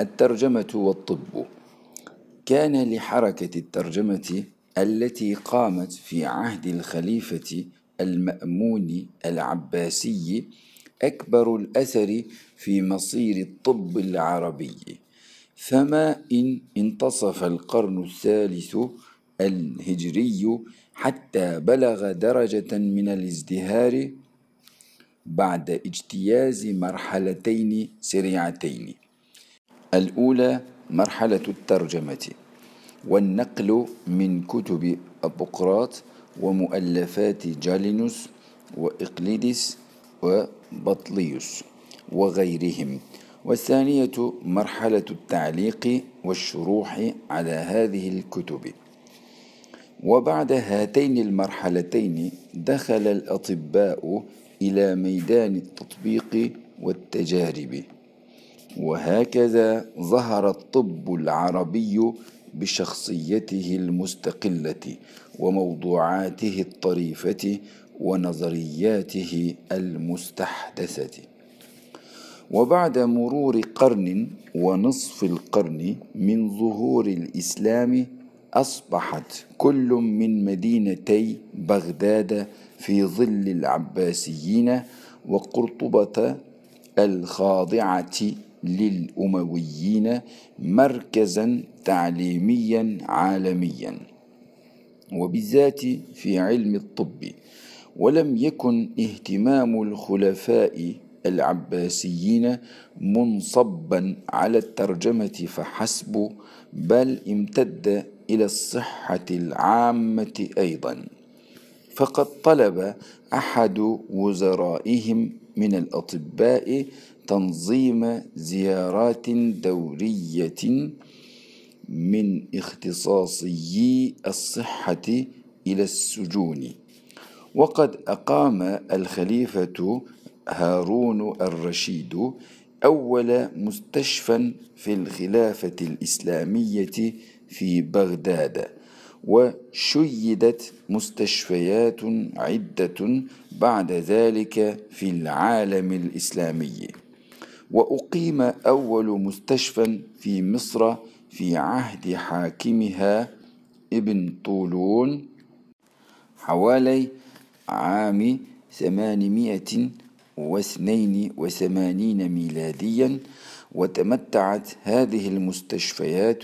الترجمة والطب. كان لحركة الترجمة التي قامت في عهد الخليفة المأمون العباسي أكبر الأثر في مصير الطب العربي. فما إن انتصف القرن الثالث الهجري حتى بلغ درجة من الازدهار بعد اجتياز مرحلتين سريعتين. الأولى مرحلة الترجمة والنقل من كتب أبقراط ومؤلفات جالينوس وإقليدس وبطليوس وغيرهم. والثانية مرحلة التعليق والشروح على هذه الكتب. وبعد هاتين المرحلتين دخل الأطباء إلى ميدان التطبيق والتجارب. وهكذا ظهر الطب العربي بشخصيته المستقلة وموضوعاته الطريفة ونظرياته المستحدثة. وبعد مرور قرن ونصف القرن من ظهور الإسلام أصبحت كل من مدينتي بغداد في ظل العباسيين وقرطبة الخاضعة للأمويين مركزا تعليميا عالميا وبالذات في علم الطب. ولم يكن اهتمام الخلفاء العباسيين منصبا على الترجمة فحسب بل امتد إلى الصحة العامة أيضا. فقد طلب أحد وزرائهم من الأطباء تنظيم زيارات دورية من اختصاصيي الصحة إلى السجون. وقد أقام الخليفة هارون الرشيد أول مستشفى في الخلافة الإسلامية في بغداد. وشيدت مستشفيات عدة بعد ذلك في العالم الإسلامي. وأقيم أول مستشفى في مصر في عهد حاكمها ابن طولون حوالي عام ثمانمائة واثنين وثمانين ميلاديا وتمتعت هذه المستشفيات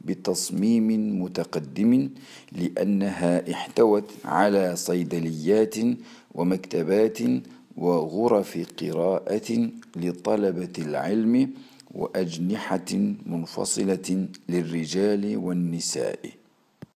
بتصميم متقدم لأنها احتوت على صيدليات ومكتبات وغرف قراءة لطلبة العلم وأجنحة منفصلة للرجال والنساء.